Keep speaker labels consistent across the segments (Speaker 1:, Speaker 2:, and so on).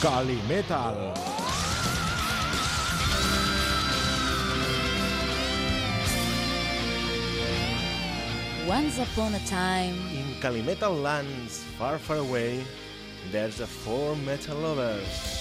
Speaker 1: Calimetal.
Speaker 2: Once upon a time
Speaker 3: In Calimetal lands far far away There's a four metal lovers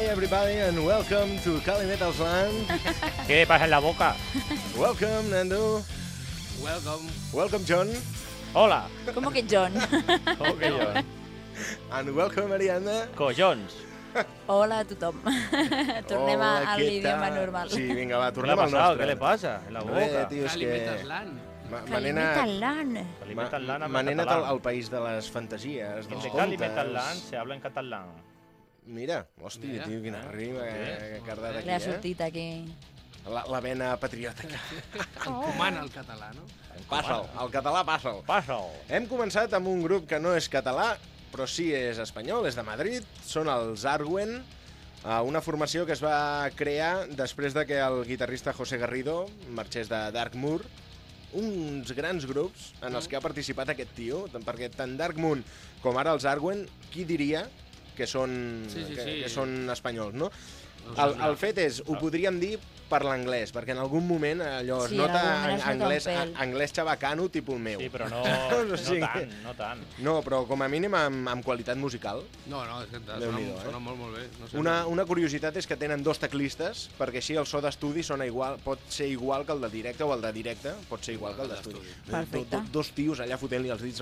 Speaker 1: Hi everybody and welcome to Cali Metal's Land.
Speaker 4: ¿Qué pasa en la boca?
Speaker 1: welcome Nando.
Speaker 5: Welcome.
Speaker 1: Welcome John.
Speaker 4: Hola.
Speaker 2: ¿Cómo que John?
Speaker 4: Com que jo?
Speaker 1: And welcome Ariadna.
Speaker 4: Collons.
Speaker 2: Hola a tothom. Tornem
Speaker 1: Hola,
Speaker 2: a
Speaker 1: què
Speaker 2: l'idioma normal.
Speaker 1: Sí, vinga, va,
Speaker 4: ¿Qué le ha
Speaker 1: tornem al nostre.
Speaker 4: ¿Qué le pasa? En la boca.
Speaker 1: tio, és
Speaker 5: Cali
Speaker 1: que...
Speaker 5: Metasland.
Speaker 1: Ma- Me
Speaker 2: Cali
Speaker 1: n'he anat... Al, país de les fantasies, dels contes.
Speaker 4: Metalland se habla en catalán.
Speaker 1: Mira, hòstia,
Speaker 5: Mira.
Speaker 1: tio, quina
Speaker 4: Eh?
Speaker 1: rima que,
Speaker 4: Sí.
Speaker 1: que cardat aquí,
Speaker 2: Li ha
Speaker 1: eh?
Speaker 2: sortit aquí.
Speaker 1: La, la vena patriòtica.
Speaker 5: Encomana el català, no?
Speaker 1: Passa'l, el català passa'l.
Speaker 4: Passa'l.
Speaker 1: Hem començat amb un grup que no és català, però sí és espanyol, és de Madrid, són els Arwen, eh, una formació que es va crear després de que el guitarrista José Garrido marxés de Dark Moon, uns grans grups en els que ha participat aquest tio, perquè tant Dark Moon com ara els Arwen, qui diria que són,
Speaker 5: Sí, sí,
Speaker 1: que,
Speaker 5: sí.
Speaker 1: que són espanyols, no? El, el fet és, ho podríem dir per l'anglès, perquè en algun moment allò es
Speaker 2: Sí, en
Speaker 1: nota en-
Speaker 2: es nota un
Speaker 1: anglès, anglès xabacano tipus el meu.
Speaker 4: Sí, però no,
Speaker 1: O
Speaker 4: no
Speaker 1: sigui-
Speaker 4: tant, no tant.
Speaker 1: No, però com a mínim amb, amb qualitat musical.
Speaker 5: No, no, és que sona,
Speaker 1: eh?
Speaker 5: sona molt, molt bé. No sé,
Speaker 1: Una, una curiositat és que tenen dos teclistes, perquè així el so d'estudi sona igual, pot ser igual que el de directe, o el de directe pot ser igual que el d'estudi.
Speaker 2: Perfecte.
Speaker 1: Do, do, dos tios allà fotent-li els dits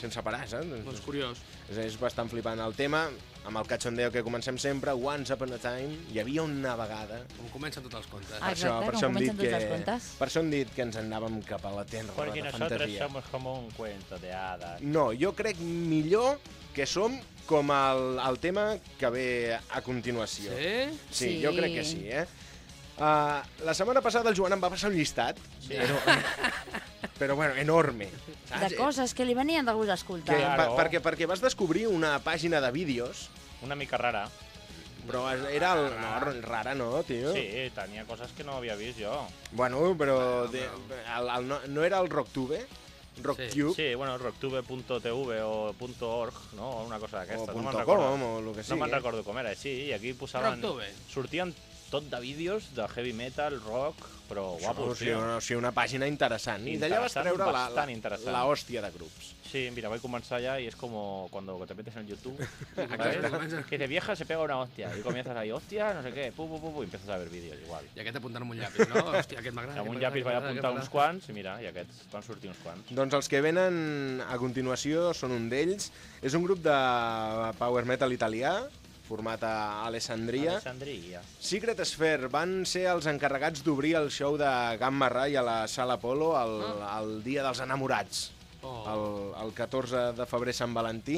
Speaker 1: sense parar, saps?
Speaker 5: No, és curiós.
Speaker 1: És, és bastant flipant. El tema, amb el cachondeo que comencem sempre, Once Upon a Time, hi havia una vegada...
Speaker 5: Com comencen tots els contes.
Speaker 2: Ah,
Speaker 1: Per això,
Speaker 2: Exacte,
Speaker 1: per
Speaker 2: com
Speaker 1: això hem dit
Speaker 2: comencen tots
Speaker 1: que,
Speaker 2: els contes.
Speaker 1: per això hem dit que ens anàvem cap a la terra
Speaker 4: Porque
Speaker 1: de
Speaker 4: nosotros
Speaker 1: fantasia.
Speaker 4: somos como un cuento de hadas.
Speaker 1: No, jo crec millor que som com el, el tema que ve a continuació.
Speaker 5: Sí?
Speaker 1: Sí,
Speaker 2: Sí.
Speaker 1: jo crec que sí, eh? Uh, la setmana passada el Joan em va passar un llistat, sí. però, però bueno, enorme.
Speaker 2: De coses que li venien de gust
Speaker 1: Que,
Speaker 2: escoltar.
Speaker 4: Claro.
Speaker 1: per, perquè, perquè vas descobrir una pàgina de vídeos,
Speaker 4: Una mica rara.
Speaker 1: però era el, no, rara, no, tio?
Speaker 4: Sí, tenía cosas que no había visto yo.
Speaker 1: Bueno, però de, el, el, no, no era el RockTube? RockTube?
Speaker 4: Sí, bueno, rocktube.tv o .org, no? O una cosa
Speaker 1: O
Speaker 4: d'aquestes. no
Speaker 1: .com,
Speaker 4: recordo.
Speaker 1: o el que
Speaker 4: No
Speaker 1: sigui.
Speaker 4: me'n recordo com era, sí, i aquí posaven...
Speaker 5: Rocktube.
Speaker 4: Sortien tot de vídeos de heavy metal, rock, però
Speaker 1: Això,
Speaker 4: guapos,
Speaker 1: o sigui, o sigui, una pàgina interessant. I d'allà vas treure la, la,
Speaker 4: bastant interessant.
Speaker 1: la hòstia de grups.
Speaker 4: Sí, mira, voy a comenzar ya y es como cuando te metes en YouTube,
Speaker 5: Exacte.
Speaker 4: ¿sabes? que de vieja se pega una hostia y comienzas ahí, hostia, no sé qué, pu, pu, pu, pu, y empiezas a ver vídeos igual.
Speaker 5: I aquest apuntant amb un llapis, no? Hòstia, aquest m'agrada.
Speaker 4: Amb un llapis vaig apuntar uns quants i mira, i aquests van sortir uns quants.
Speaker 1: Doncs els que venen a continuació són un d'ells. És un grup de power metal italià, format a Alessandria.
Speaker 4: Alessandria.
Speaker 1: Secret Sphere van ser els encarregats d'obrir el show de Gamma Ray a la Sala Polo el, el dia dels enamorats,
Speaker 5: Oh.
Speaker 1: el, el 14 de febrer Sant Valentí.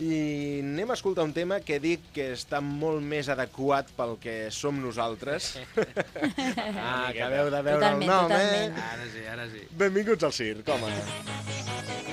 Speaker 1: I anem a escoltar un tema que dic que està molt més adequat pel que som nosaltres. ah, acabeu de veure
Speaker 2: Totalment,
Speaker 1: el nom,
Speaker 2: totalment.
Speaker 1: eh?
Speaker 5: Ara sí, ara sí.
Speaker 1: Benvinguts al circ, home.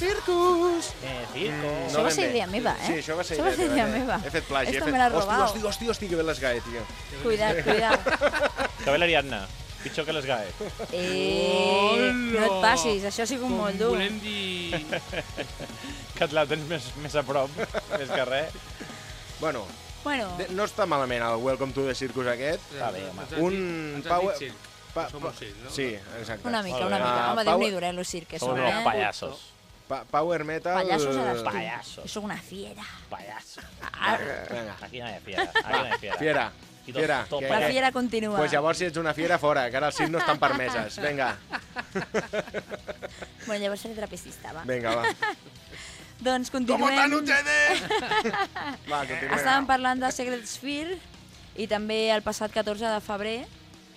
Speaker 3: To
Speaker 1: the circus!
Speaker 4: Eh, circo.
Speaker 2: Això va ser idea meva, eh?
Speaker 1: Sí, això va ser
Speaker 2: Això va
Speaker 1: idea,
Speaker 2: ser idea
Speaker 1: eh?
Speaker 2: meva.
Speaker 1: He fet plagi.
Speaker 2: Esto
Speaker 1: he fet...
Speaker 2: me l'ha
Speaker 1: Hòstia,
Speaker 2: robado.
Speaker 1: hòstia, hòstia, hòstia, que bé les GAE, tio.
Speaker 2: Cuida't, cuida't.
Speaker 4: Que bé l'Ariadna. Pitjor que les GAE.
Speaker 2: Eh, no et passis, això ha sigut
Speaker 5: Com
Speaker 2: molt dur.
Speaker 5: volem dir...
Speaker 4: Que et la tens més, més a prop, més que res.
Speaker 1: Bueno,
Speaker 2: Bueno,
Speaker 1: de- no està malament el Welcome to the Circus aquest.
Speaker 4: Està bé, home.
Speaker 1: Un power-. Pa, pa,
Speaker 5: no?
Speaker 1: Sí, exacte.
Speaker 2: una mica, una
Speaker 4: bé.
Speaker 2: mica.
Speaker 1: Ah,
Speaker 2: Home, Déu-n'hi-do, eh, lo circ que
Speaker 4: Som
Speaker 2: som,
Speaker 4: unos
Speaker 2: eh?
Speaker 4: payasos.
Speaker 1: Pa power metal...
Speaker 2: Payasos eres tú.
Speaker 4: Payasos.
Speaker 2: Jo sóc una fiera.
Speaker 4: Payasos.
Speaker 1: Vinga.
Speaker 4: Aquí no hi ha fiera. Aquí no hi ha fiera.
Speaker 1: Fiera,
Speaker 4: I tot-
Speaker 1: fiera.
Speaker 4: tot
Speaker 1: que-
Speaker 2: La fiera continua.
Speaker 1: Pues llavors, si ets una fiera, fora, que ara els circs no estan permeses. Vinga,
Speaker 2: Bueno, llavors seré trapecista, va.
Speaker 1: vinga, va.
Speaker 2: Doncs
Speaker 1: ¿Cómo
Speaker 2: continuem.
Speaker 1: están ustedes? Va, continuem.
Speaker 2: Estàvem parlant de Secret Sphere i també el passat 14 de febrer,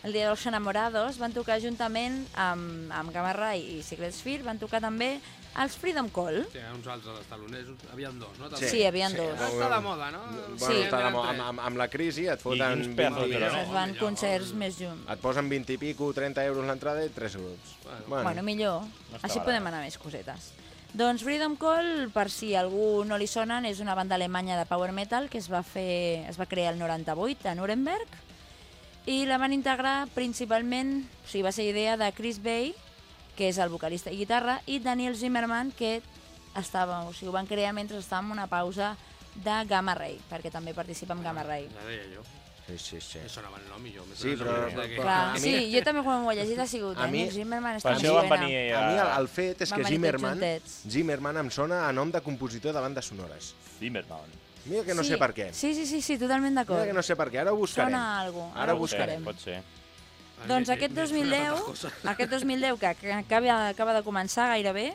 Speaker 2: el dia dels enamorados, van tocar juntament amb, amb Gamma Ray i Secret Sphere, van tocar també els Freedom Call.
Speaker 5: Sí, uns altres dels talonesos. Havien dos, no?
Speaker 2: Sí, hi havia dos.
Speaker 5: Ah, està de moda, no?
Speaker 1: Bueno,
Speaker 2: Sí.
Speaker 1: està de mo- amb, amb, amb la crisi et foten
Speaker 4: quins pedazos
Speaker 1: 20
Speaker 4: de
Speaker 1: i...
Speaker 2: Es van concerts més junts.
Speaker 1: Et posen 20 i pico, 30 euros l'entrada i 3 grups.
Speaker 5: Bueno.
Speaker 2: Bueno, millor.
Speaker 4: No
Speaker 2: Així
Speaker 4: barat.
Speaker 2: podem anar més cosetes. Doncs Freedom Call, per si algú no li sonen, és una banda alemanya de power metal que es va fer, es va crear el 98 a Nuremberg i la van integrar principalment, o sigui, va ser idea de Chris Bay, que és el vocalista i guitarra, i Daniel Zimmerman, que estava, o sigui, ho van crear mentre estàvem en una pausa de Gamma Ray, perquè també participa en Gamma Ray.
Speaker 5: Ja deia jo.
Speaker 1: Sí, sí, sí.
Speaker 5: Me sonava el nom i jo. me
Speaker 1: Sí, però-
Speaker 5: de que-
Speaker 1: però-
Speaker 2: Clar,
Speaker 1: a mi-
Speaker 2: sí, jo també quan ho he llegit ha sigut
Speaker 1: a mi-
Speaker 2: Daniel Zimmerman,
Speaker 4: Per
Speaker 2: està
Speaker 4: això van venir
Speaker 1: A mi el,
Speaker 4: a...
Speaker 1: el fet és
Speaker 2: Van
Speaker 1: que Zimmerman. Zimmerman em sona a nom de compositor de bandes sonores.
Speaker 4: Zimmerman.
Speaker 1: Mira que no
Speaker 2: sí,
Speaker 1: sé per què.
Speaker 2: Sí, sí, sí, sí totalment d'acord.
Speaker 1: Mira que no sé per què, ara ho buscarem.
Speaker 2: Sona algo,
Speaker 1: Ara
Speaker 2: ara
Speaker 1: ho
Speaker 2: buscarem.
Speaker 4: Pot ser.
Speaker 2: Doncs aquest
Speaker 5: me suena
Speaker 2: 2010,
Speaker 5: tantas cosas.
Speaker 2: aquest 2010 que, que acaba, acaba de començar gairebé,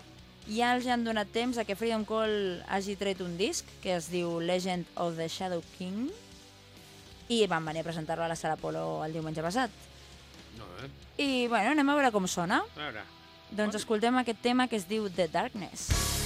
Speaker 2: ja els han donat temps a que Freedom Call hagi tret un disc que es diu Legend of the Shadow King i van venir a presentar-lo a la Sala Polo el diumenge passat.
Speaker 5: No, eh?
Speaker 2: I, bueno, anem a veure com sona.
Speaker 5: A veure.
Speaker 2: Doncs escoltem aquest tema que es diu The Darkness.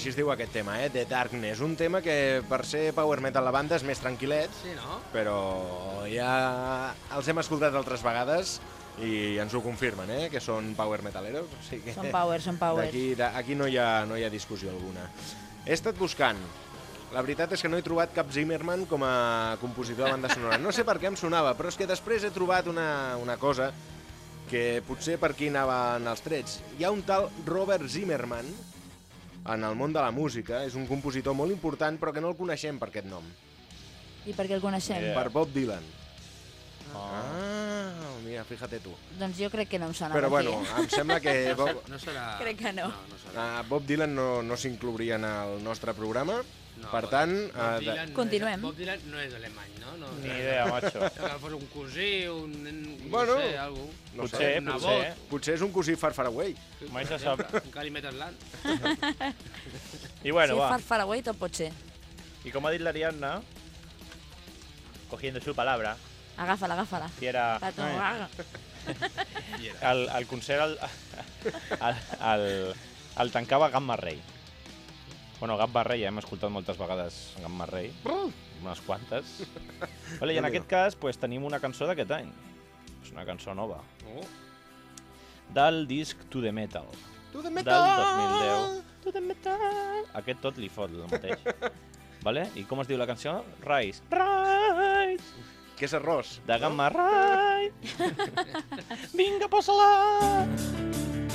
Speaker 1: Així es diu aquest tema, eh? The Darkness. Un tema que, per ser power metal la banda, és més tranquil·let,
Speaker 5: Sí, no?
Speaker 1: però ja els hem escoltat altres vegades i ens ho confirmen, eh? Que són power metaleros. O sigui que
Speaker 2: Són power, són power.
Speaker 1: D'aquí de- aquí no hi, ha, no hi ha discussió alguna. He estat buscant. La veritat és que no he trobat cap Zimmerman com a compositor de banda sonora. No sé per què em sonava, però és que després he trobat una, una cosa que potser per aquí anaven els trets. Hi ha un tal Robert Zimmerman en el món de la música. És un compositor molt important, però que no el coneixem per aquest nom.
Speaker 2: I per què el coneixem?
Speaker 3: Yeah.
Speaker 1: Per Bob Dylan.
Speaker 3: Oh.
Speaker 1: Ah, mira, fíjate tu.
Speaker 2: Doncs jo crec que no em sona
Speaker 1: Però bueno, em sembla que
Speaker 5: No,
Speaker 1: Bob,
Speaker 5: ser- no serà...
Speaker 2: Crec que no.
Speaker 5: No, no serà.
Speaker 1: uh, Bob Dylan no, no s'inclouria en el nostre programa.
Speaker 5: No,
Speaker 1: per tant,
Speaker 5: Bob
Speaker 1: eh, de-
Speaker 5: Dylan no
Speaker 2: Continuem.
Speaker 5: És, Bob Dylan no és alemany, no? no
Speaker 3: Ni idea, macho.
Speaker 5: Que fos un cosí, un...
Speaker 1: Bueno,
Speaker 5: no sé, algú.
Speaker 1: no
Speaker 3: potser,
Speaker 1: sé,
Speaker 5: un
Speaker 3: potser.
Speaker 5: nebot.
Speaker 1: potser és un cosí far far away.
Speaker 3: Mai se sap.
Speaker 5: Un Calimet Atlant.
Speaker 3: I bueno,
Speaker 2: si
Speaker 3: va.
Speaker 2: far far away tot pot ser.
Speaker 3: Y como ha dit l'Ariadna, cogiendo su palabra,
Speaker 2: Agafa-la, agafa-la.
Speaker 3: si era...
Speaker 2: La tomaga.
Speaker 3: El, el concert el, el, el, el tancava Gamma Ray. Bueno, Gamma Ray, ja hem escoltat moltes vegades Gamma Ray, unes quantes. Vale, I en aquest cas pues, tenim una cançó d'aquest any. És una cançó nova.
Speaker 5: Oh.
Speaker 3: Del disc To The Metal,
Speaker 1: To the
Speaker 3: del
Speaker 1: metal!
Speaker 3: 2010. To The Metal! Aquest tot li fot el mateix. vale? I com es diu la cançó? Rise. Rise!
Speaker 1: Que és arròs.
Speaker 3: De Gamma Ray! Vinga, posa-la!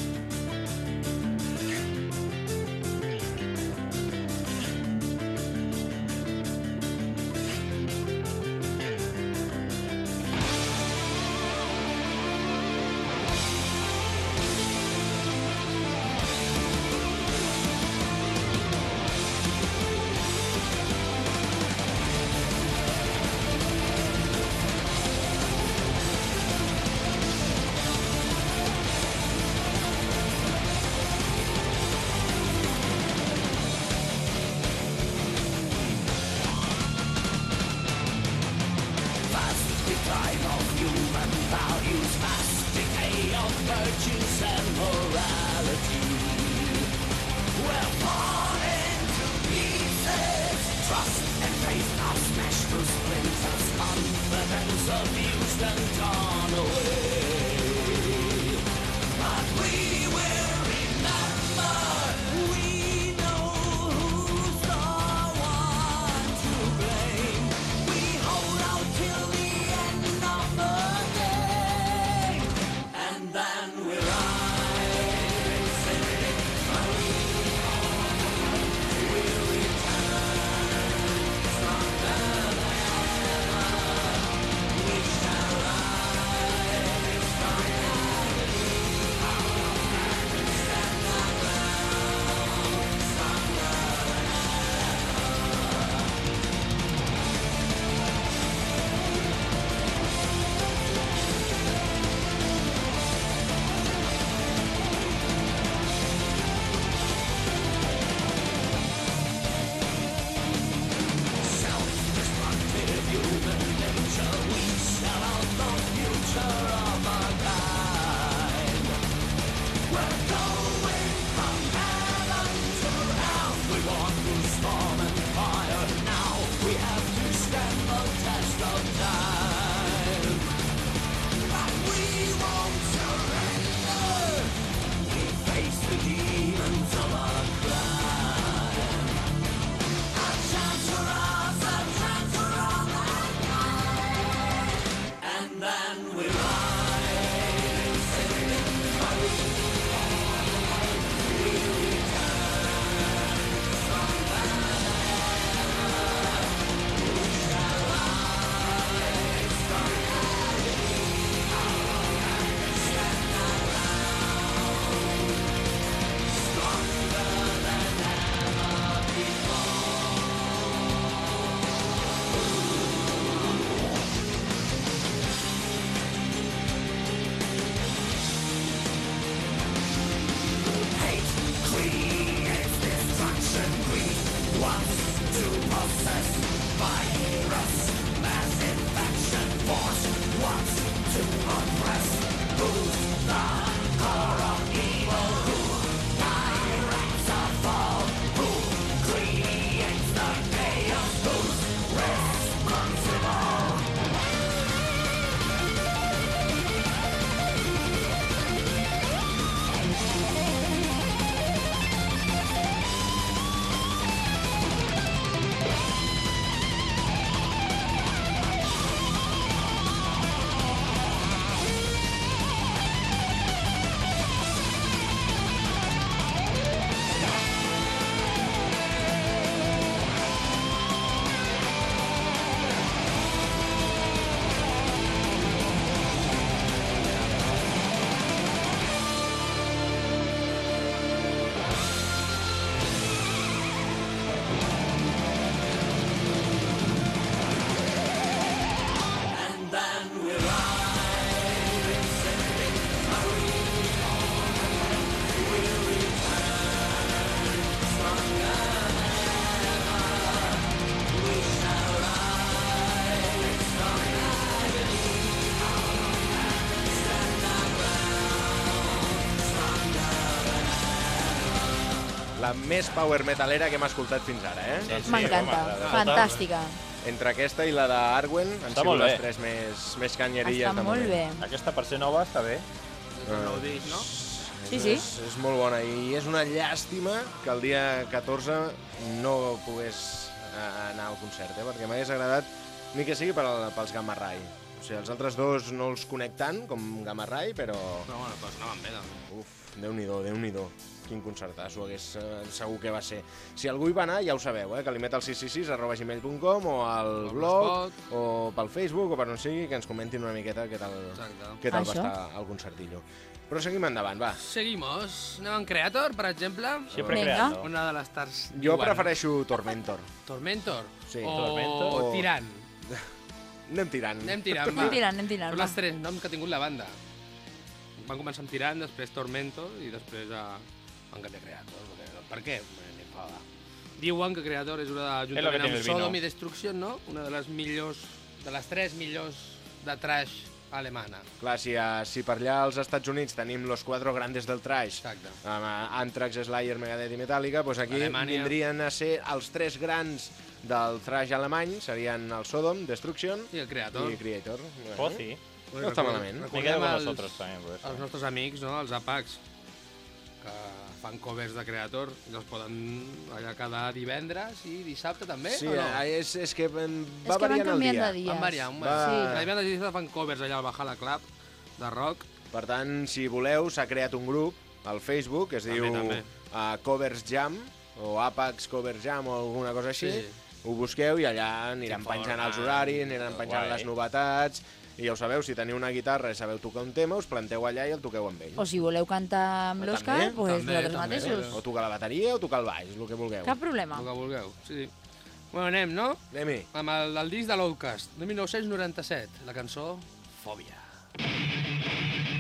Speaker 1: La més power metalera que hem escoltat fins ara, eh?
Speaker 4: Sí, sí,
Speaker 2: M'encanta, fantàstica.
Speaker 1: Entre aquesta i la d'Arwen han
Speaker 4: Està
Speaker 1: sigut
Speaker 4: molt
Speaker 1: les
Speaker 4: bé.
Speaker 1: tres més, més canyerilles
Speaker 2: Està
Speaker 1: de
Speaker 2: molt
Speaker 1: moment.
Speaker 2: bé.
Speaker 4: Aquesta, per ser nova, està bé.
Speaker 5: És el nou disc, no?
Speaker 2: Sí, sí.
Speaker 1: És, és molt bona i és una llàstima que el dia 14 no pogués eh, anar al concert, eh? perquè m'hagués agradat ni que sigui per, al- pels Gamma Ray. O sigui, els altres dos no els conec tant com Gamma Ray, però...
Speaker 5: Però bueno, però sonaven bé, també.
Speaker 1: Uf, Déu-n'hi-do, déu Quin concertasso hagués, eh, segur que va ser. Si algú hi va anar, ja ho sabeu, eh? que li met al 666 arroba gmail.com o al
Speaker 5: O
Speaker 1: blog o pel Facebook o per on sigui, que ens comentin una miqueta què tal,
Speaker 5: Exacte.
Speaker 1: què tal va estar el concertillo. Però seguim endavant, va.
Speaker 5: Seguimos. Anem amb Creator, per exemple.
Speaker 4: Siempre
Speaker 2: Vinga.
Speaker 4: creando.
Speaker 5: Una de les stars...
Speaker 1: Jo
Speaker 5: diuen.
Speaker 1: prefereixo Tormentor.
Speaker 5: Tormentor?
Speaker 1: Sí.
Speaker 5: o...
Speaker 4: Tormentor.
Speaker 5: o Tirant.
Speaker 1: Anem tirant.
Speaker 5: Anem tirant, va.
Speaker 2: Anem tirant, anem tirant,
Speaker 5: Són les tres noms que ha tingut la banda. Van començar amb Tirant, després Tormentor i després a... canviar Creator. Perquè... Per què? Diuen que Creator és una
Speaker 4: que
Speaker 5: juntament amb. Sodom i Destruction, no? Una de les millors, de les tres millors de trash alemana.
Speaker 1: Clar, si, a, si per allà als Estats Units tenim los cuatro grandes del trash,
Speaker 5: Exacte.
Speaker 1: amb Anthrax, Slayer, Megadeth i Metallica, doncs aquí
Speaker 5: Alemanya.
Speaker 1: vindrien a ser els tres grans del trash alemany, serien el Sodom, Destruction
Speaker 5: I el Creator.
Speaker 1: i Creator. Bueno,
Speaker 4: Oh, sí.
Speaker 1: No està malament.
Speaker 4: Me
Speaker 5: Recordem els, els nostres amics, no? els Apacs, que fan covers de Creator i els poden allà cada divendres i dissabte també,
Speaker 1: Sí,
Speaker 5: o no?
Speaker 1: eh, és, és que em,
Speaker 2: És
Speaker 1: va
Speaker 2: que van
Speaker 1: variant el
Speaker 2: canviant
Speaker 1: dia.
Speaker 2: de dies.
Speaker 5: Van variar. Un...
Speaker 1: Va-
Speaker 5: Sí. Cada divendres i dissabte fan covers allà al Bajala Club de rock.
Speaker 1: Per tant, si voleu, s'ha creat un grup al Facebook que es
Speaker 5: També,
Speaker 1: diu
Speaker 5: també.
Speaker 1: uh, Covers Jam o Apax Covers Jam o alguna cosa així.
Speaker 5: Sí.
Speaker 1: Ho busqueu i allà aniran penjant els horaris, aniran penjant
Speaker 4: Guai.
Speaker 1: les novetats i ja ho sabeu, si teniu una guitarra i sabeu tocar un tema, us planteu allà i el toqueu amb ell.
Speaker 2: O si voleu cantar amb l'Òscar, doncs
Speaker 5: també,
Speaker 2: vosaltres
Speaker 5: també.
Speaker 2: mateixos.
Speaker 1: O tocar la bateria o tocar el baix, el que vulgueu.
Speaker 2: Cap problema.
Speaker 5: El que vulgueu. Sí. Bueno, anem, no?
Speaker 1: Anem-hi.
Speaker 5: Amb el, el disc de l'Outcast, de 1997, la cançó Fòbia.
Speaker 3: Is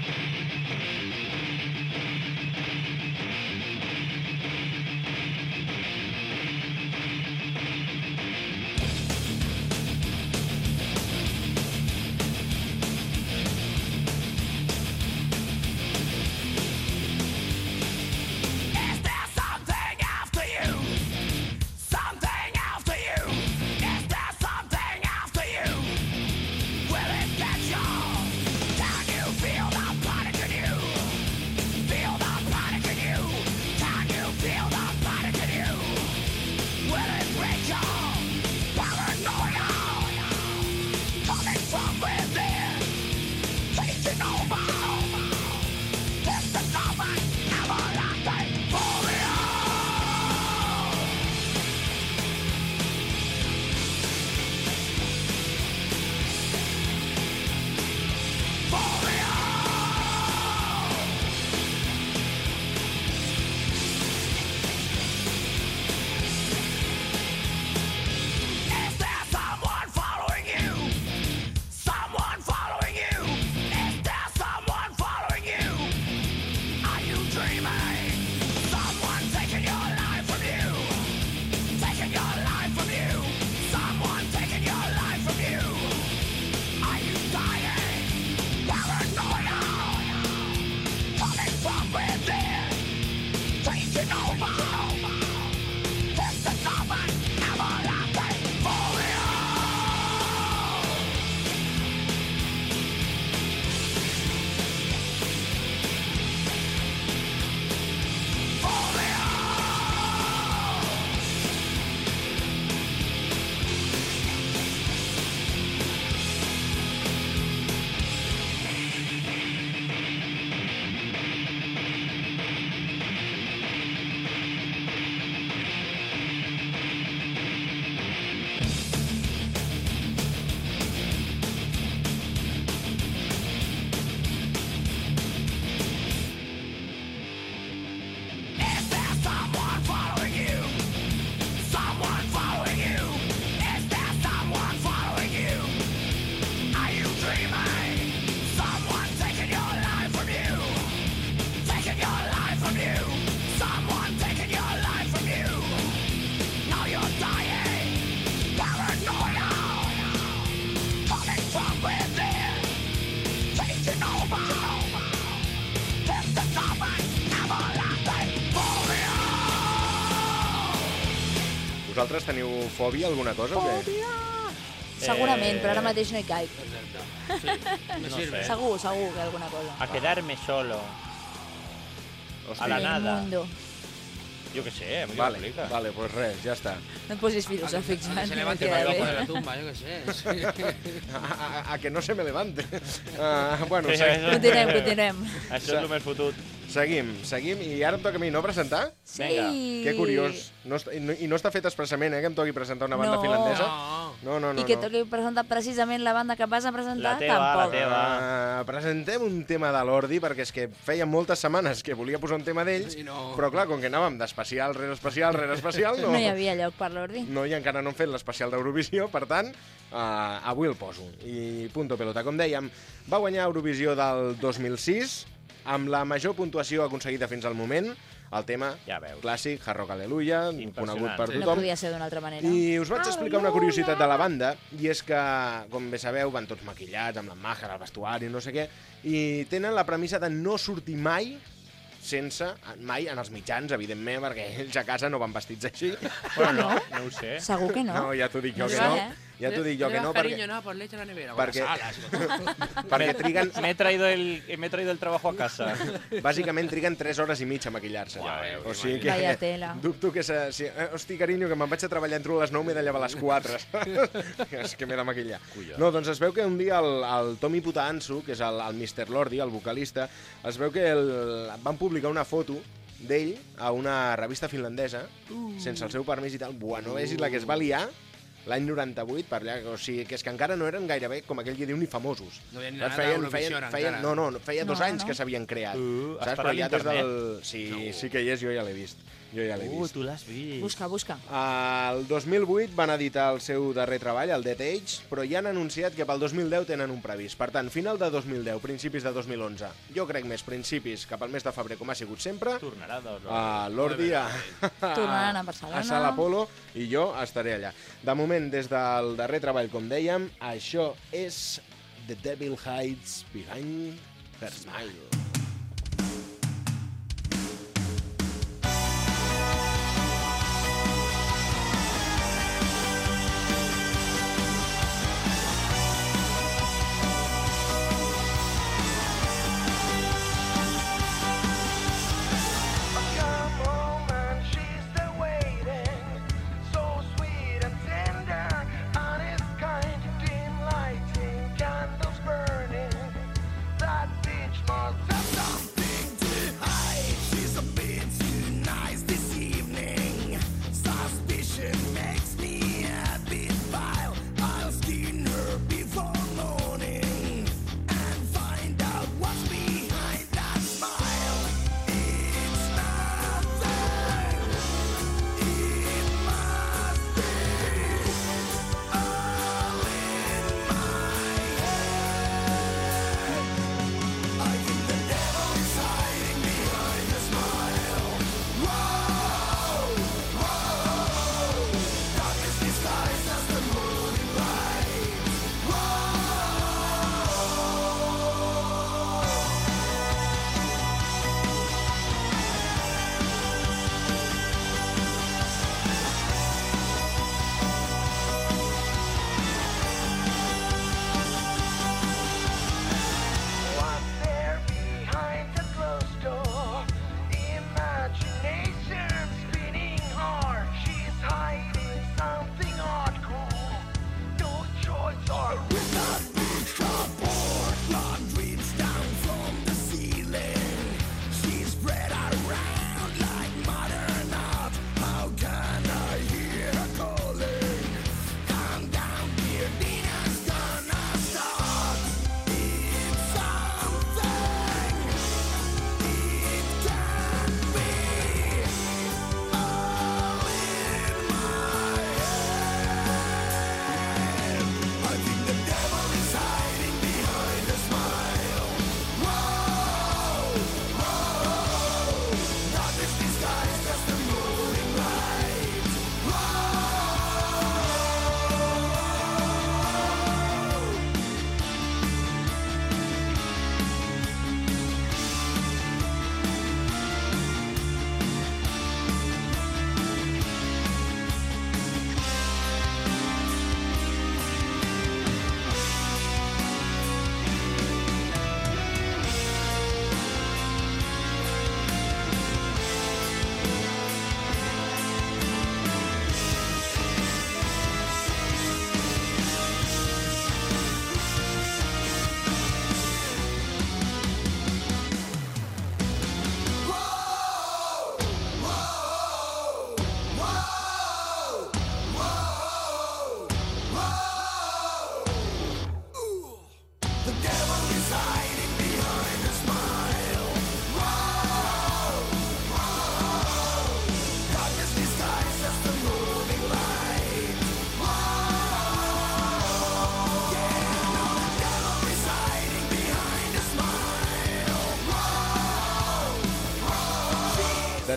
Speaker 1: Vosaltres teniu fòbia a alguna cosa o què?
Speaker 2: Segurament, però ara
Speaker 4: Eh.
Speaker 2: mateix no hi caic.
Speaker 5: Exacte. Sí, me
Speaker 4: No
Speaker 5: sirve.
Speaker 4: sé.
Speaker 2: Segur, segur que alguna cosa.
Speaker 4: A quedarme solo.
Speaker 1: Hòstia.
Speaker 4: A la
Speaker 2: El
Speaker 4: nada.
Speaker 2: mundo.
Speaker 4: Jo què sé, a mi
Speaker 1: Vale,
Speaker 4: m'explica.
Speaker 1: vale, pues res, ja està.
Speaker 2: No et posis filosòfic,
Speaker 5: A que
Speaker 2: Joan.
Speaker 5: se
Speaker 2: no
Speaker 5: levante
Speaker 2: bé.
Speaker 5: abajo de la tumba, yo qué sé. Sí.
Speaker 1: A, a, a que no se me levante. Uh, bueno,
Speaker 4: Sí,
Speaker 1: se
Speaker 4: això-
Speaker 2: Continuem, continuem.
Speaker 4: Això és el més fotut.
Speaker 1: Seguim, seguim. I ara em toca a mi no presentar?
Speaker 2: Sí.
Speaker 4: Vinga.
Speaker 1: Que curiós. No, està- i no, I no està fet expressament, eh, que em toqui presentar una banda
Speaker 2: No.
Speaker 1: finlandesa.
Speaker 5: No.
Speaker 1: No, no, no.
Speaker 2: I que
Speaker 1: no.
Speaker 2: toqui presentar precisament la banda que vas a presentar,
Speaker 4: La teva, la
Speaker 2: tampoc.
Speaker 4: teva.
Speaker 1: Uh, presentem un tema de l'Ordi, perquè és que feia moltes setmanes que volia posar un tema d'ells,
Speaker 5: no.
Speaker 1: però clar, com que anàvem d'especial rere especial rere especial, no,
Speaker 2: No hi havia lloc per l'ordi.
Speaker 1: no i encara no hem fet l'especial d'Eurovisió, per tant, uh, avui el poso. I punto pelota. Com dèiem, va guanyar Eurovisió del 2006 amb la major puntuació aconseguida fins al moment, el tema
Speaker 4: Ja veus.
Speaker 1: clàssic, Hard Rock Aleluia, conegut per
Speaker 4: Sí.
Speaker 2: No
Speaker 1: tothom.
Speaker 2: podia ser d'una altra manera.
Speaker 1: I us vaig explicar una curiositat de la banda, i és que, com bé sabeu, van tots maquillats, amb la màscara, el vestuari, no sé què, i tenen la premissa de no sortir mai sense, mai en els mitjans, evidentment, perquè ells a casa no van vestits així.
Speaker 4: Bueno, no, no ho sé.
Speaker 2: Segur que no.
Speaker 1: No, ja t'ho dic jo
Speaker 2: No
Speaker 1: que
Speaker 2: sé,
Speaker 1: no.
Speaker 2: eh?
Speaker 1: Ja t'ho dic jo que no,
Speaker 5: cariño,
Speaker 1: perquè,
Speaker 5: no, pues leche a la nevera.
Speaker 1: Perquè- triguen,
Speaker 4: Me he traído el, me he traído el trabajo a casa.
Speaker 1: bàsicament triguen 3 hores i mitja a maquillar-se.
Speaker 4: Ja veus,
Speaker 1: o sigui que...
Speaker 2: Vaya tela.
Speaker 1: Dubto que... Se, si, eh, hosti, carinyo, que me'n vaig a treballar entre les 9 m'he de llevar a les 4. és que m'he de maquillar. No, doncs es veu que un dia el, el Tommy Putansu, que és el, el Mr. Lordi, el vocalista, es veu que el, van publicar una foto d'ell a una revista finlandesa, sense el seu permís i tal. Buah, no vegis la que es va liar l'any 98 per allà, o sigui, que és que encara no eren gairebé, com aquell que diu, ni famosos.
Speaker 5: No hi ha ni d'Eurovisió
Speaker 1: feien,
Speaker 5: encara.
Speaker 1: no, no, no, feia dos
Speaker 2: No,
Speaker 1: anys
Speaker 2: no.
Speaker 1: que s'havien creat.
Speaker 4: Uh,
Speaker 1: Saps? Però ja des del... Sí, sí que hi és, jo ja l'he vist. Jo ja l'he
Speaker 4: Uh,
Speaker 1: vist.
Speaker 4: tu l'has vist.
Speaker 2: Busca, busca.
Speaker 1: El 2008 van editar el seu darrer treball, el Dead Age, però ja han anunciat que pel 2010 tenen un previst. Per tant, final de 2010, principis de 2011. Jo crec més principis cap al mes de febrer, com ha sigut sempre.
Speaker 4: Tornarà de...
Speaker 1: A l'Ordi a,
Speaker 2: Tornaran a Barcelona.
Speaker 1: a Sala Polo i jo estaré allà. De moment, des del darrer treball, com dèiem, això és The Devil Hides Behind Her Smile.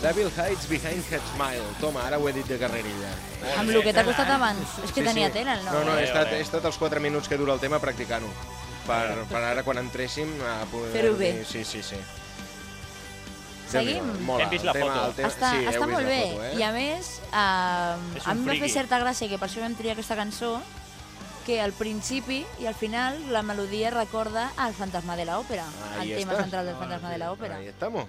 Speaker 1: Devil Hides Behind Her Smile. Toma, ara ho he dit de carrerilla.
Speaker 2: Amb el que t'ha costat abans. És que tenia tela, el
Speaker 1: No,
Speaker 2: nom.
Speaker 1: no, he estat, he estat els 4 minuts que dura el tema practicant-ho. Per, per ara, quan entréssim, a poder...
Speaker 2: Fer-ho bé.
Speaker 1: Sí, sí, sí.
Speaker 2: Seguim?
Speaker 1: Mola,
Speaker 4: Hem vist la
Speaker 1: tema,
Speaker 4: foto.
Speaker 1: Tema,
Speaker 2: Està,
Speaker 1: sí,
Speaker 2: està
Speaker 1: vist
Speaker 2: molt
Speaker 1: la
Speaker 2: bé.
Speaker 1: Foto, eh?
Speaker 2: I a més, eh, a mi em va fer certa gràcia, que per això vam triar aquesta cançó, que al principi i al final la melodia recorda al fantasma de l'òpera,
Speaker 1: Ahí
Speaker 2: el tema central del fantasma de l'òpera.
Speaker 1: Ahí estamos.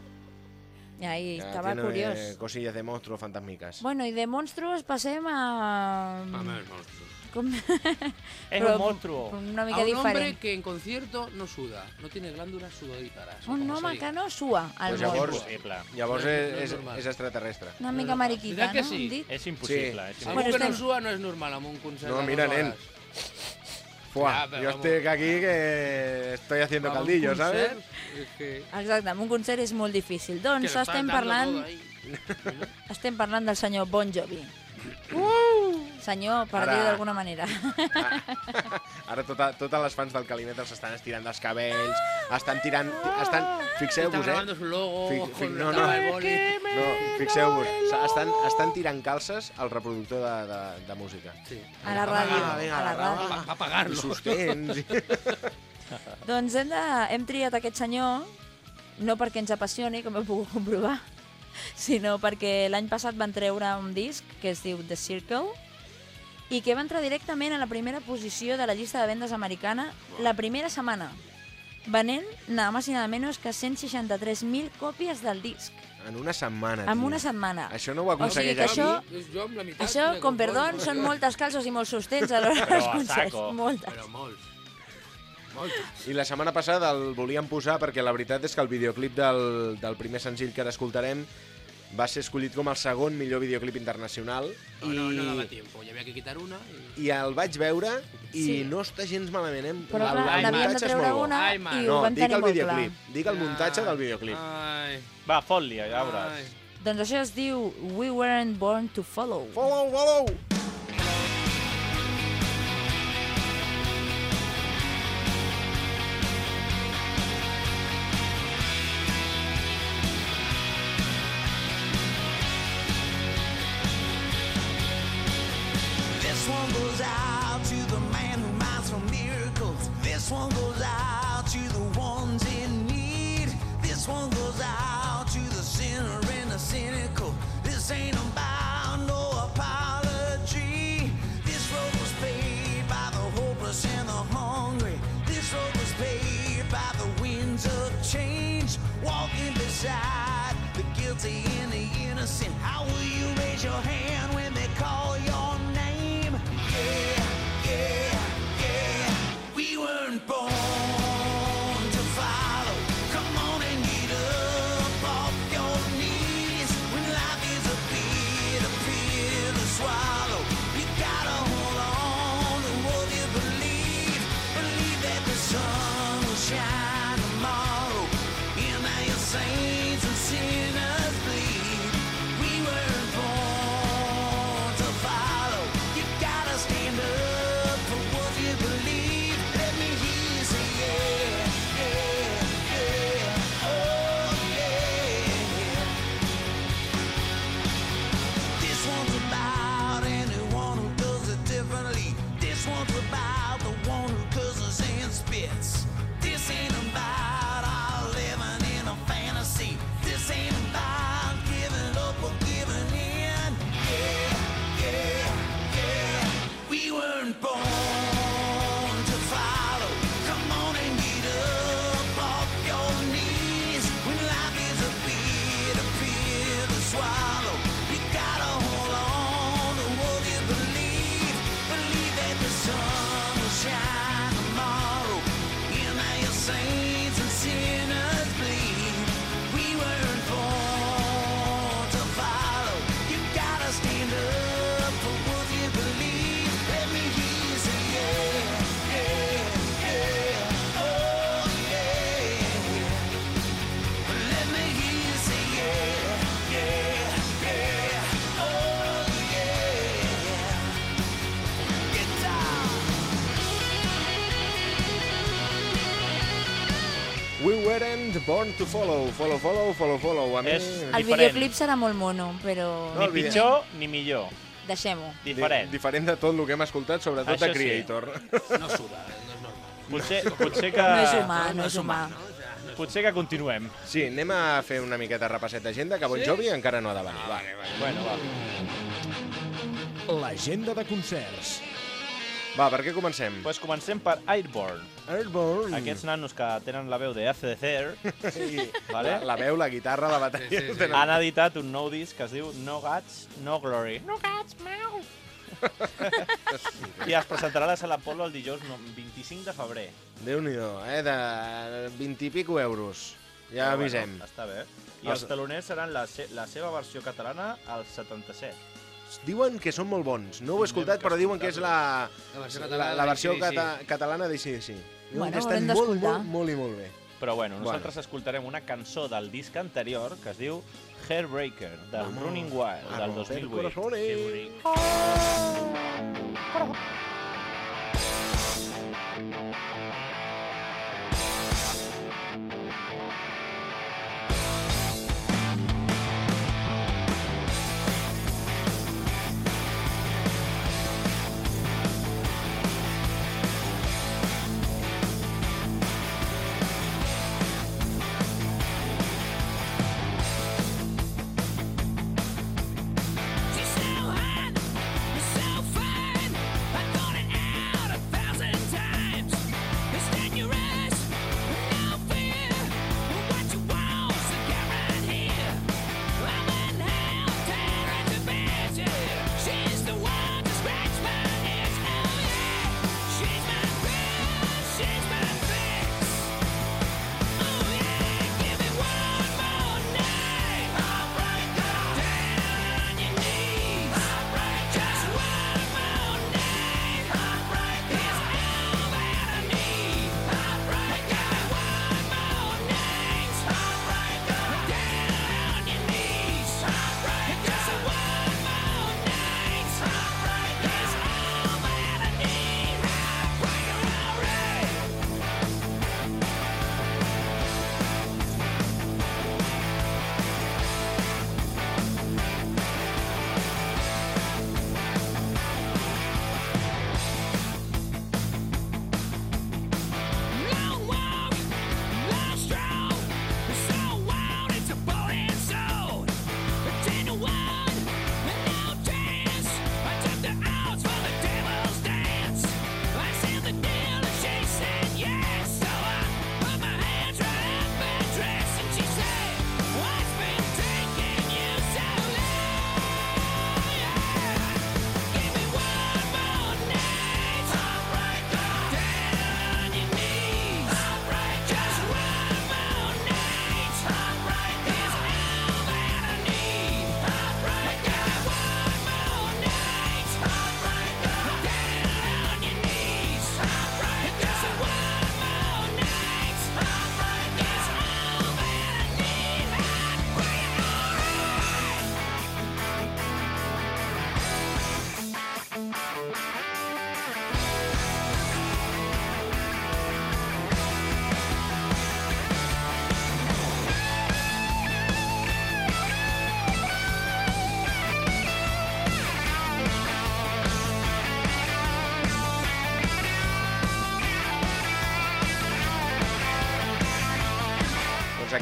Speaker 2: Ahí
Speaker 1: Ya
Speaker 2: curiós.
Speaker 1: eh, cosillas de monstruos fantásmicas.
Speaker 2: Bueno, i de monstruos passem a...
Speaker 5: A ver, vamos.
Speaker 2: Com...
Speaker 4: Es un monstruo.
Speaker 2: Una
Speaker 5: A
Speaker 2: mica
Speaker 5: un hombre
Speaker 2: diferent.
Speaker 5: que en concierto no suda, no tiene glándulas sudoríparas.
Speaker 2: Un home que no sua al
Speaker 1: Pues llavors,
Speaker 4: Impossible.
Speaker 1: llavors
Speaker 5: No,
Speaker 1: és,
Speaker 5: no és
Speaker 1: és, extraterrestre.
Speaker 2: Una mica mariquita,
Speaker 5: Mira que
Speaker 2: no?
Speaker 5: sí.
Speaker 4: És impossible.
Speaker 1: Sí.
Speaker 4: És
Speaker 5: Algú
Speaker 2: Bueno,
Speaker 5: que no sua no és normal amb un concert
Speaker 1: No, mira, nen.
Speaker 5: hores.
Speaker 1: Fuà,
Speaker 5: Ja, vamos.
Speaker 1: estoy aquí que estoy haciendo caldillo, ¿sabes?
Speaker 5: concert, és que...
Speaker 2: Exacte, amb un concert és molt difícil. Doncs estem parlant, estem parlant del senyor Bon Jovi. Senyor, per
Speaker 1: Ara-
Speaker 2: dir d'alguna manera.
Speaker 1: Ara tota, totes les fans del Calimetal s'estan estirant dels cabells, estan tirant... Estan,
Speaker 5: Está
Speaker 1: fixeu-vos,
Speaker 5: grabando
Speaker 1: eh?
Speaker 5: su logo
Speaker 1: Fic- fic-
Speaker 5: con
Speaker 1: no, no.
Speaker 5: boli.
Speaker 1: No, fixeu-vos, estan, estan tirant calces al reproductor de, de, de música.
Speaker 5: Sí.
Speaker 2: A la ràdio,
Speaker 1: Ah, vinga,
Speaker 2: a la ràdio.
Speaker 5: Va, va pagar-lo.
Speaker 1: I sostens.
Speaker 2: Doncs hem, de, hem triat aquest senyor no perquè ens apassioni, com heu pogut comprovar, sinó perquè l'any passat van treure un disc que es diu The Circle i que va entrar directament a la primera posició de la llista de vendes americana la primera setmana, venent nada más y nada menos que 163.000 còpies del disc
Speaker 1: En una setmana,
Speaker 2: en
Speaker 1: tio.
Speaker 2: una setmana.
Speaker 1: Això no ho
Speaker 2: O sigui
Speaker 1: aconsegueix
Speaker 2: que
Speaker 1: aquí.
Speaker 2: això-
Speaker 5: És jo amb la meitat.
Speaker 2: Això,
Speaker 5: me
Speaker 2: com perdó, són moltes calços i molts sostens a l'hora
Speaker 4: saco.
Speaker 2: Moltes.
Speaker 5: Però molts. Molts.
Speaker 1: I la setmana passada el volíem posar perquè la veritat és que el videoclip del, del primer senzill que ara escoltarem va ser escollit com el segon millor videoclip internacional
Speaker 5: No, no, no daba
Speaker 1: i,
Speaker 5: tiempo. Ya había que quitar una. Y...
Speaker 1: i el vaig veure i
Speaker 2: Sí.
Speaker 1: no està gens malament. Eh?
Speaker 2: Però
Speaker 1: el,
Speaker 2: clar, n'havíem de treure una
Speaker 5: Ai,
Speaker 2: i
Speaker 5: man.
Speaker 2: ho
Speaker 1: No,
Speaker 2: vam
Speaker 1: dic
Speaker 2: tenir
Speaker 1: el
Speaker 2: molt clar.
Speaker 1: dic el muntatge del videoclip.
Speaker 5: Ai,
Speaker 4: Va, fot-li, ja veuràs.
Speaker 5: ai.
Speaker 2: Doncs això es diu We Weren't Born to Follow.
Speaker 1: Follow, follow!
Speaker 3: We weren't born to follow,
Speaker 1: follow, follow, follow, follow. A mi...
Speaker 4: És-
Speaker 2: El
Speaker 4: Diferent.
Speaker 2: videoclip serà molt mono, però
Speaker 1: No,
Speaker 4: Ni
Speaker 1: el vídeo-
Speaker 4: pitjor ni millor.
Speaker 2: deixem-ho.
Speaker 1: Di-
Speaker 4: Diferent.
Speaker 1: Diferent de tot el que hem escoltat, sobretot
Speaker 4: Això
Speaker 1: de
Speaker 4: sí.
Speaker 1: Creator.
Speaker 5: No suda, eh? no és normal.
Speaker 4: Potser, potser que...
Speaker 2: No és humà, no és humà.
Speaker 4: Potser que continuem.
Speaker 1: Sí, anem a fer una miqueta repasset d'agenda, que Bon
Speaker 5: Sí?
Speaker 1: Jovi encara no ha de venir. Va.
Speaker 4: Bueno, va.
Speaker 6: L'agenda de concerts.
Speaker 1: Va, per què comencem?
Speaker 4: Pues comencem per Airborne.
Speaker 1: Airborne.
Speaker 4: Aquests nanos que tenen la veu de ACDC
Speaker 1: Sí.
Speaker 4: Vale.
Speaker 1: La, la veu, la guitarra, la bateria...
Speaker 5: Sí, sí, sí.
Speaker 1: tenen-
Speaker 4: han editat un nou disc que es diu No Guts, No Glory. No Guts, mau! I es presentarà a la Sala Polo el dijous no, 25 de febrer.
Speaker 1: Déu-n'hi-do, eh? De 20 i pico euros. Ja
Speaker 4: Però
Speaker 1: avisem.
Speaker 4: Bueno, està bé. I
Speaker 1: Els-
Speaker 4: els taloners seran la, se la seva versió catalana al 77.
Speaker 1: Diuen que són molt bons. No ho he escoltat, però diuen que és la,
Speaker 5: La versió
Speaker 1: la,
Speaker 5: catalana
Speaker 1: la versió
Speaker 5: d'ACDC.
Speaker 1: cata, catalana d'ICDC. Diuen
Speaker 2: Bueno,
Speaker 1: que estan
Speaker 2: haurem
Speaker 1: molt,
Speaker 2: d'escoltar.
Speaker 1: molt, molt i molt bé.
Speaker 4: Però bueno,
Speaker 1: Bueno.
Speaker 4: nosaltres escoltarem una cançó del disc anterior que es diu Hairbreaker, del
Speaker 1: Vamos
Speaker 4: Running Wild, del
Speaker 1: romper
Speaker 4: 2008.
Speaker 1: corazones.
Speaker 4: Que bonic.
Speaker 3: She's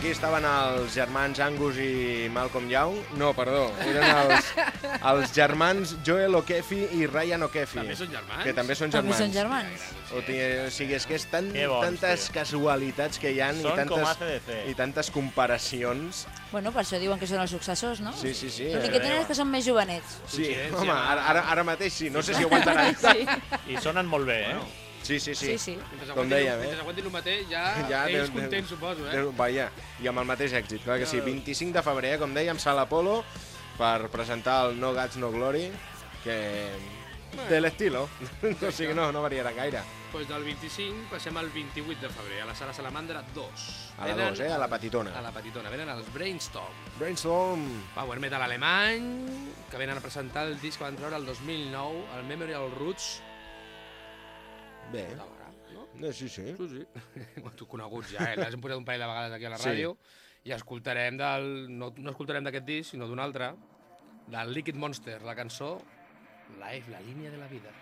Speaker 1: aquí estaven els germans Angus i Malcolm Young. No, perdó, eren els, els germans Joel O'Keefe i Ryan O'Keefe.
Speaker 5: També són germans?
Speaker 1: Que també són
Speaker 2: També
Speaker 1: germans.
Speaker 2: són germans.
Speaker 1: O, o sigui, és que és tan,
Speaker 4: bons,
Speaker 1: tantes
Speaker 4: tio.
Speaker 1: casualitats que hi han
Speaker 4: Són
Speaker 1: i tantes, i tantes comparacions.
Speaker 2: Bueno, per això diuen que són els successors, no?
Speaker 1: Sí, sí, sí.
Speaker 2: L'únic que tenen que són més jovenets.
Speaker 1: Sí, home, ara, ara, mateix sí, no sé si aguantaran.
Speaker 2: Sí,
Speaker 4: I sonen molt bé, eh?
Speaker 1: Sí, sí, sí.
Speaker 2: sí. sí.
Speaker 5: Mentre
Speaker 1: Com
Speaker 5: aguantin,
Speaker 1: dèiem, eh?
Speaker 5: mentre aguantin el mateix, ja,
Speaker 1: Ja,
Speaker 5: ells
Speaker 1: Déu-
Speaker 5: contents, suposo, eh?
Speaker 1: Déu- Vaja, i amb el mateix èxit, clar que sí. 25 de febrer, eh, com dèiem, Sala Polo, per presentar el No Guts, No Glory, que... De l'estilo. o sigui, no, no variarà gaire.
Speaker 5: Pues del 25 passem al 28 de febrer, a la sala Salamandra 2.
Speaker 1: A la 2, eh? A la petitona.
Speaker 5: A la petitona. Venen els Brainstorm.
Speaker 1: Brainstorm.
Speaker 5: Power metal alemany, que venen a presentar el disc que van treure el 2009, el Memorial Roots.
Speaker 1: Bé,
Speaker 5: D'alhora, no?
Speaker 1: Eh, sí, sí.
Speaker 7: Sí, sí. Tu coneguts ja, eh? Hem posat un parell de vegades aquí a la
Speaker 1: Sí.
Speaker 7: ràdio i escoltarem del... No, no escoltarem d'aquest disc, sinó d'un altre, del Liquid Monster, la cançó Life, la línia de la vida.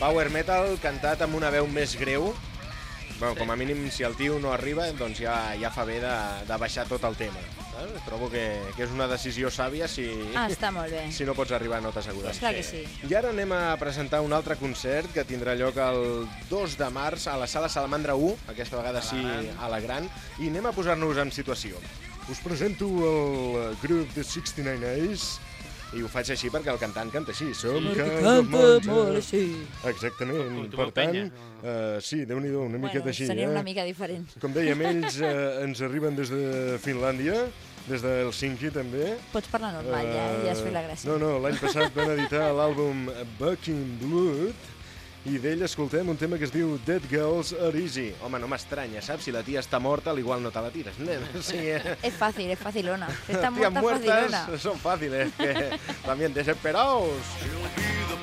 Speaker 1: Power metal cantat amb una veu més greu. Bueno, com a mínim, si el tio no arriba, doncs ja, ja fa bé de, de baixar tot el tema. Saps? Trobo que, que és una decisió sàvia si,
Speaker 2: Ah, està molt bé.
Speaker 1: si no pots arribar a notes agudes.
Speaker 2: Clar que sí.
Speaker 1: I ara anem a presentar un altre concert que tindrà lloc el 2 de març a la sala Salamandra 1, aquesta vegada sí a la gran, i anem a posar-nos en situació. Us presento el grup de 69 A's, i ho faig així perquè el cantant canta així. Som Kind of Monsters. Exactament.
Speaker 5: Com
Speaker 1: Per tant, uh, sí, déu-n'hi-do, una
Speaker 2: Bueno,
Speaker 1: miqueta així.
Speaker 2: seria
Speaker 1: eh?
Speaker 2: una mica diferent.
Speaker 1: Com dèiem, ells eh, ens arriben des de Finlàndia, des de Helsinki també.
Speaker 2: Pots parlar normal, ja, ja has fet la gràcia.
Speaker 1: No, no, l'any passat van editar l'àlbum Bucking Blood i d'ell escoltem un tema que es diu Dead Girls Are Easy. Home, no m'estranya, saps? Si la tia està morta, al igual no te la tires. nen. Sí, eh?
Speaker 2: Es fácil, es facilona. Está
Speaker 1: Tías
Speaker 2: muerta,
Speaker 1: muertas
Speaker 2: facilona.
Speaker 1: son fáciles, que también desesperados.
Speaker 8: She'll be the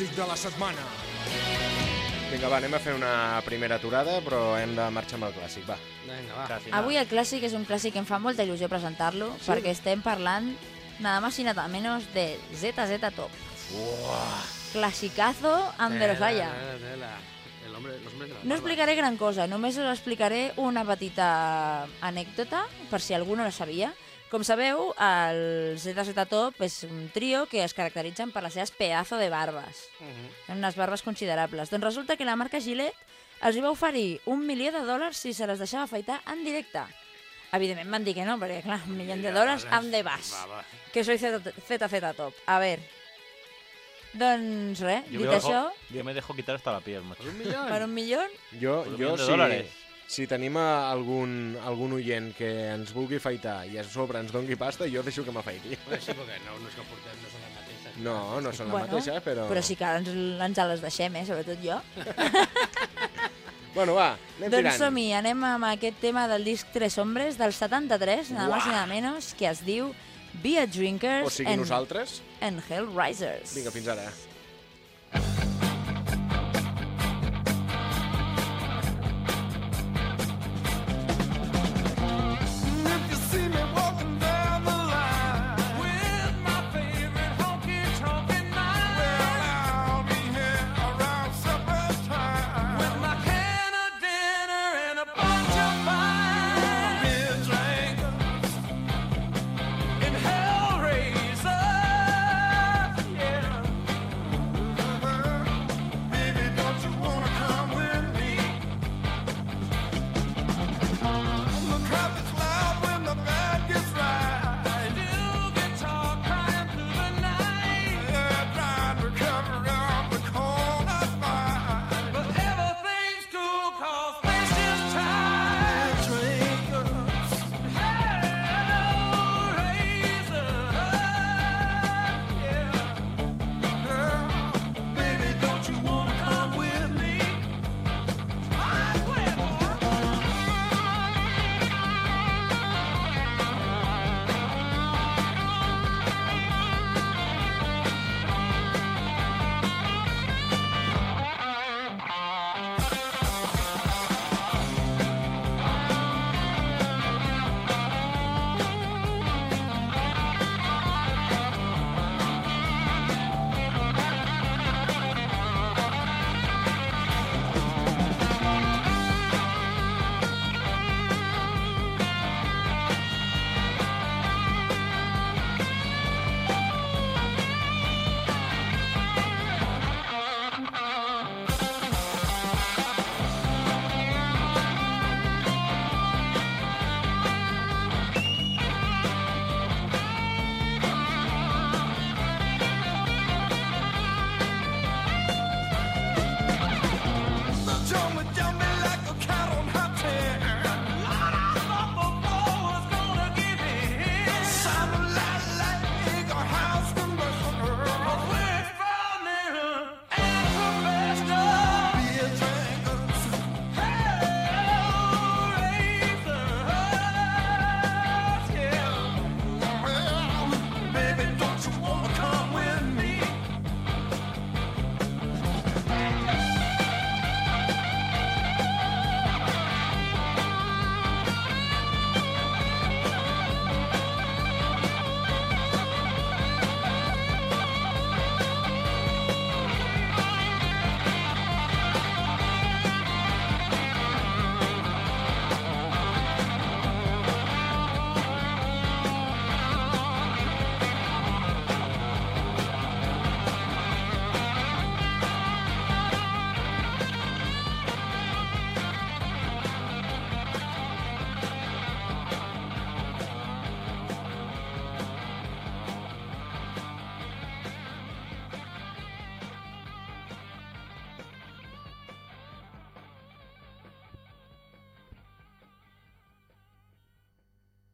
Speaker 1: clàssic de la setmana. Vinga, va, anem a fer una primera aturada, però hem de marxar amb el clàssic, va.
Speaker 5: Vinga, va.
Speaker 2: Avui el clàssic és un clàssic que em fa molta il·lusió presentar-lo,
Speaker 1: Sí?
Speaker 2: perquè estem parlant nada más y nada menos de ZZ Top. Clasicazo amb de los haya.
Speaker 5: Tela, tela. El hombre, los hombres de las
Speaker 2: No explicaré gran cosa, només us explicaré una petita anècdota, per si algú no la sabia. Com sabeu, el ZZ Top és un trio que es caracteritzen per les seves pedazo de barbes.
Speaker 5: Mhm.
Speaker 2: Són unes barbes considerables. Doncs resulta que la marca Gillette els hi va oferir un milió de dòlars si se les deixava afaitar en directe. Evidentment van dir que no, perquè clar, un milió de dòlars amb de vas.
Speaker 5: Va, va.
Speaker 2: Que soy ZZ Top. A ver. Doncs res,
Speaker 4: Yo
Speaker 2: dit
Speaker 4: me,
Speaker 2: això,
Speaker 4: dejo, yo me dejo quitar hasta la piel, macho.
Speaker 5: Per un milió?
Speaker 2: per un milió,
Speaker 1: Jo,
Speaker 4: un
Speaker 1: jo
Speaker 4: de
Speaker 1: si,
Speaker 4: dòlars.
Speaker 1: Si tenim a algun, algun oient que ens vulgui faitar i a sobre ens dongui pasta, jo deixo que m'afaiti.
Speaker 5: Sí, perquè no, no és que portem, no són les mateixes.
Speaker 1: No, no són la
Speaker 2: Bueno,
Speaker 1: mateixa, però...
Speaker 2: però sí que ens, ens les deixem, eh, sobretot jo.
Speaker 1: Bueno, va, anem
Speaker 2: Doncs
Speaker 1: tirant.
Speaker 2: som-hi, anem amb aquest tema del disc Tres Hombres, del 73, nada más y
Speaker 1: Uah.
Speaker 2: nada menos, que es diu Beer Drinkers
Speaker 1: O sigui,
Speaker 2: and,
Speaker 1: nosaltres.
Speaker 2: and Hellraisers.
Speaker 1: Vinga, fins ara.